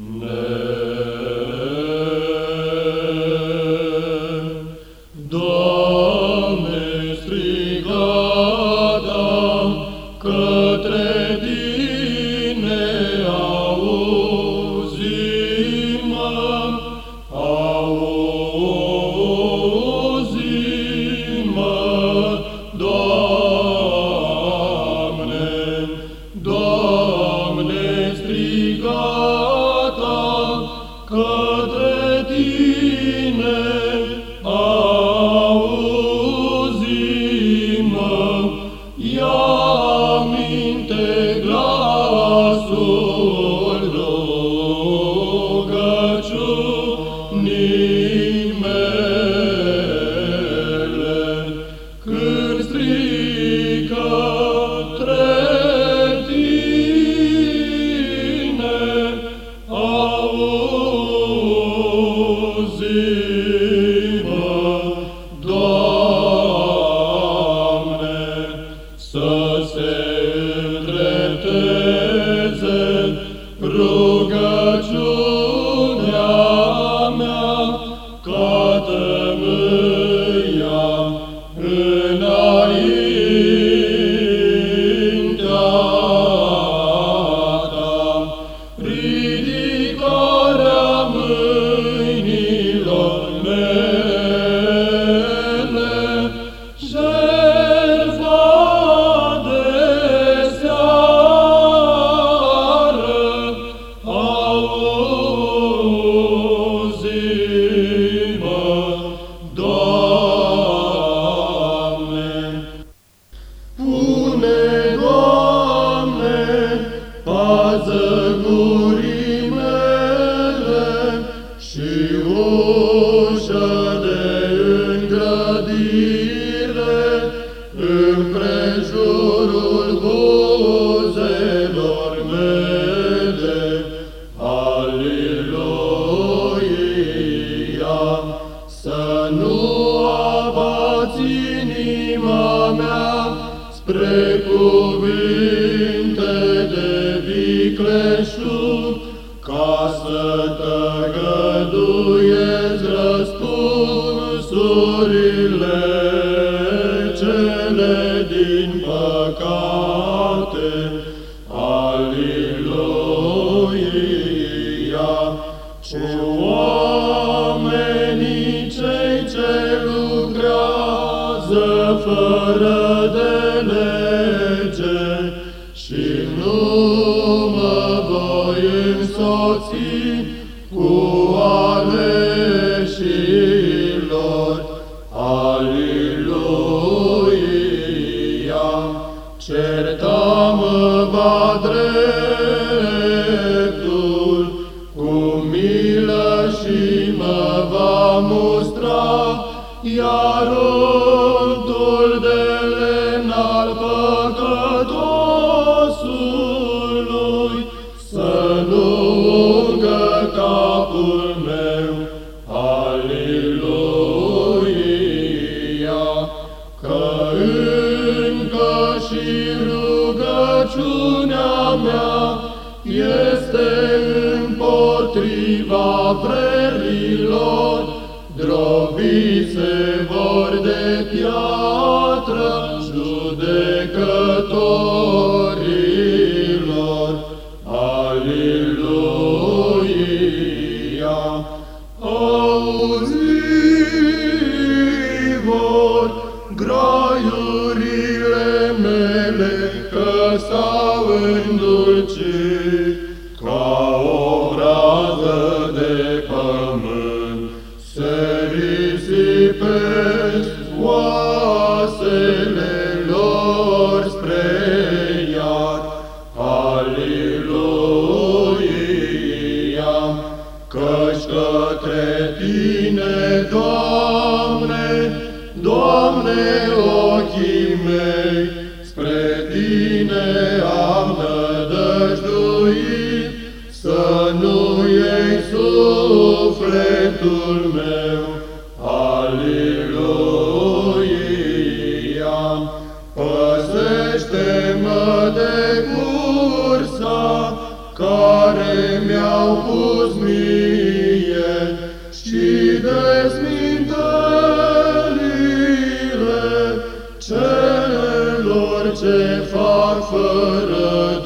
Doamne, asculte glasul rugăciunii mele. Când strică între tine, auzi și ușă de îngrădire împrejurul buzelor mele. Aleluia! Să nu abați inima mea spre cuvinte de vicleșug, ca să tăgăduiesc răspunsurile cele din păcate. Aleluia! Ce oamenii cei ce lucrează fără de lege și nu mă voi însoți cu aleșilor. Iar untul de lemn al păcătosului să nu ungă capul meu. Aleluia! Că încă și rugăciunea mea este împotriva vrerilor, drobițe vor de piatră judecătorilor. Lor spre iad. Aleluia! Căci către Tine, Doamne, Doamne, ochii mei, spre Tine am nădăjduit, să nu iei sufletul meu. Aleluia! Păzește-mă de cursa care mi-au pus mie și dezmintelile celor ce fac fără